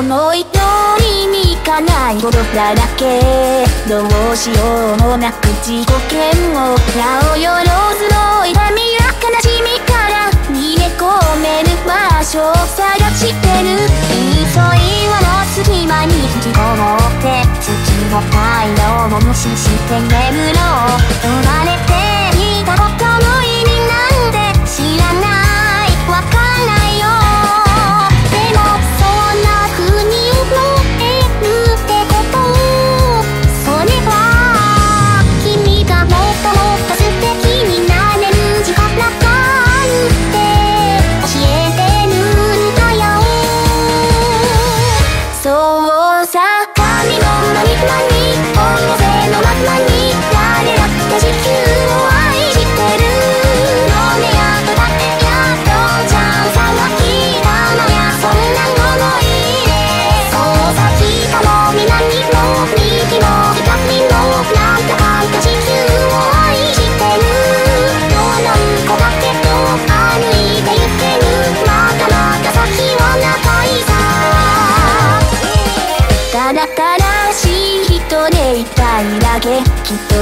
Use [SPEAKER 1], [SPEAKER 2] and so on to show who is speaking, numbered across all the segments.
[SPEAKER 1] 思い通りにいかないことだらけどうしようもなく自己嫌悪なおよろずの痛みや悲しみから逃げ込める場所を探してる嘘岩の隙間に引きこもって土の太陽を無視して眠ろう生まれて？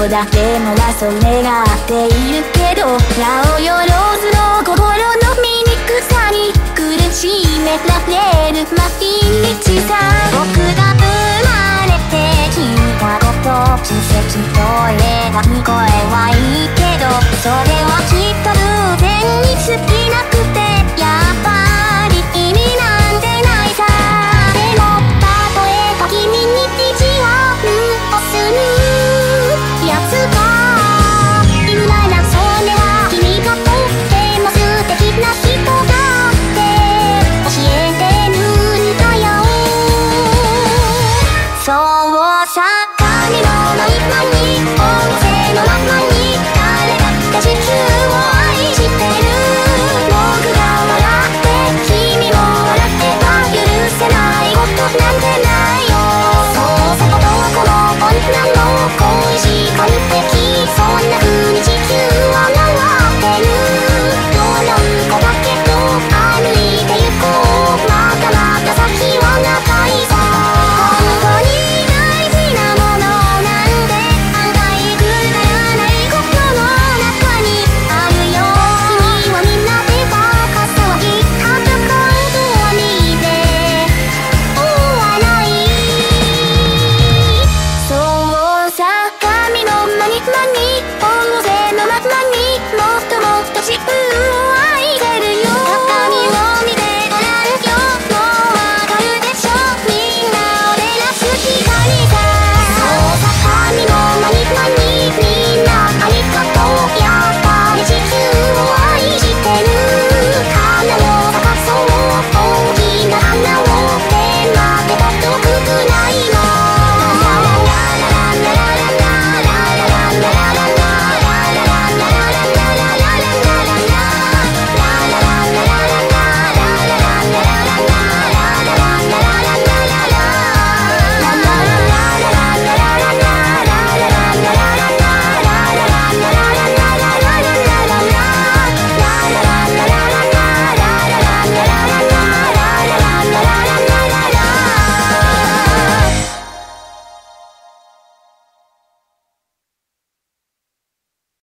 [SPEAKER 1] だけもがそれが合っているけど八百万の心の醜さに苦しめられる毎日さ僕が生まれて聞いたこと奇跡と言えば声はいいけどそれは何を